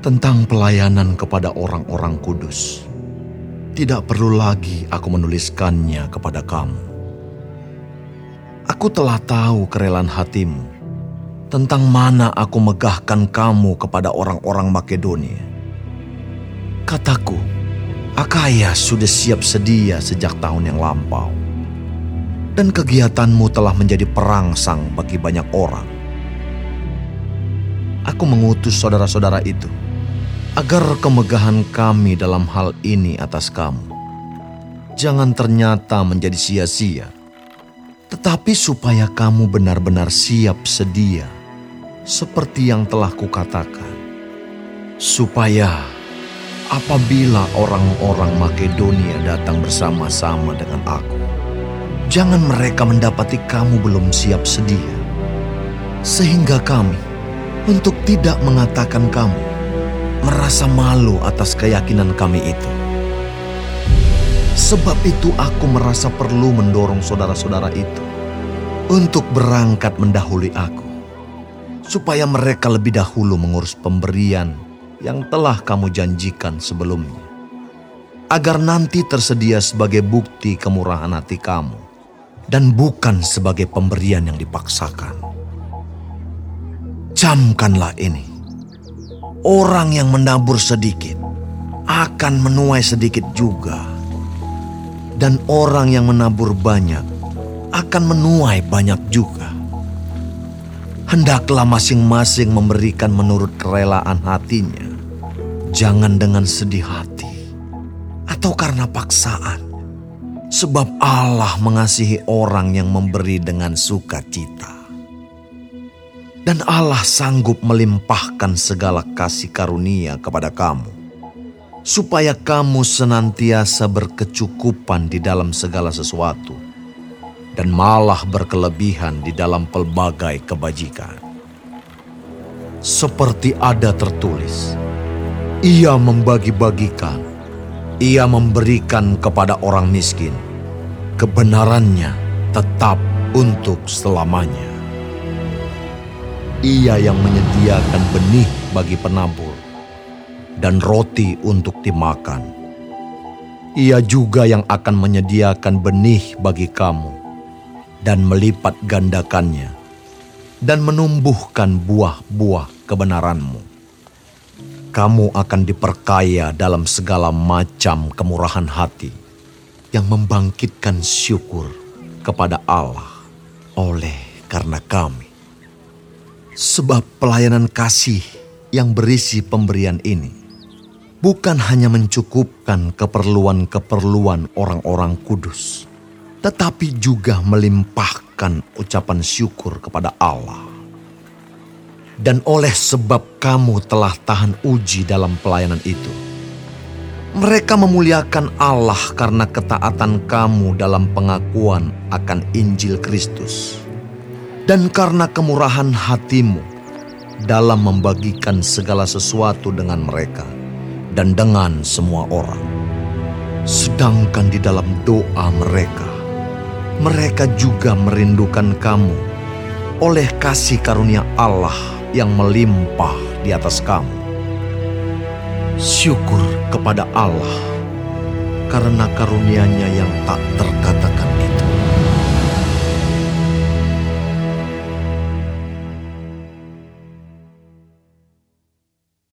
tentang pelayanan kepada orang-orang kudus. Tidak perlu lagi aku menuliskannya kepada kamu. Aku telah tahu kerelaan hatimu tentang mana aku megahkan kamu kepada orang-orang Makedonia. Kataku, Akaya sudah siap sedia sejak tahun yang lampau. Dan kegiatanmu telah menjadi perangsang bagi banyak orang. Aku mengutus saudara-saudara itu agar kemegahan kami dalam hal ini atas kamu jangan ternyata menjadi sia-sia, tetapi supaya kamu benar-benar siap sedia, seperti yang telah kukatakan, supaya apabila orang-orang Makedonia datang bersama-sama dengan aku, jangan mereka mendapati kamu belum siap sedia, sehingga kami, untuk tidak mengatakan kamu, merasa malu atas keyakinan kami itu. Sebab itu aku merasa perlu mendorong saudara-saudara itu untuk berangkat mendahului aku. Supaya mereka lebih dahulu mengurus pemberian yang telah kamu janjikan sebelumnya. Agar nanti tersedia sebagai bukti kemurahan hati kamu. Dan bukan sebagai pemberian yang dipaksakan. Camkanlah ini Orang yang menabur sedikit akan menuai sedikit juga. Dan orang yang menabur banyak akan menuai banyak juga. Hendaklah masing-masing memberikan menurut kerelaan hatinya. Jangan dengan sedih hati atau karena paksaan. Sebab Allah mengasihi orang yang memberi dengan sukacita dan Allah sanggup melimpahkan segala kasih karunia kepada kamu, supaya kamu senantiasa berkecukupan di dalam segala sesuatu, dan malah berkelebihan di dalam pelbagai kebajikan. Seperti ada tertulis, ia membagi-bagikan, ia memberikan kepada orang miskin, kebenarannya tetap untuk selamanya. Ia yang menyediakan benih bagi penabur dan roti untuk dimakan. Ia juga yang akan menyediakan benih bagi kamu dan melipat gandakannya dan menumbuhkan buah-buah kebenaranmu. Kamu akan diperkaya dalam segala macam kemurahan hati yang membangkitkan syukur kepada Allah oleh karena kami. Sebab pelayanan kasih yang berisi pemberian ini bukan hanya mencukupkan keperluan-keperluan orang-orang kudus, tetapi juga melimpahkan ucapan syukur kepada Allah. Dan oleh sebab kamu telah tahan uji dalam pelayanan itu, mereka memuliakan Allah karena ketaatan kamu dalam pengakuan akan Injil Kristus dan karena kemurahan hatimu dalam membagikan segala sesuatu dengan mereka dan dengan semua orang. Sedangkan di dalam doa mereka, mereka juga merindukan kamu oleh kasih karunia Allah yang melimpah di atas kamu. Syukur kepada Allah karena karunia-Nya yang tak terkata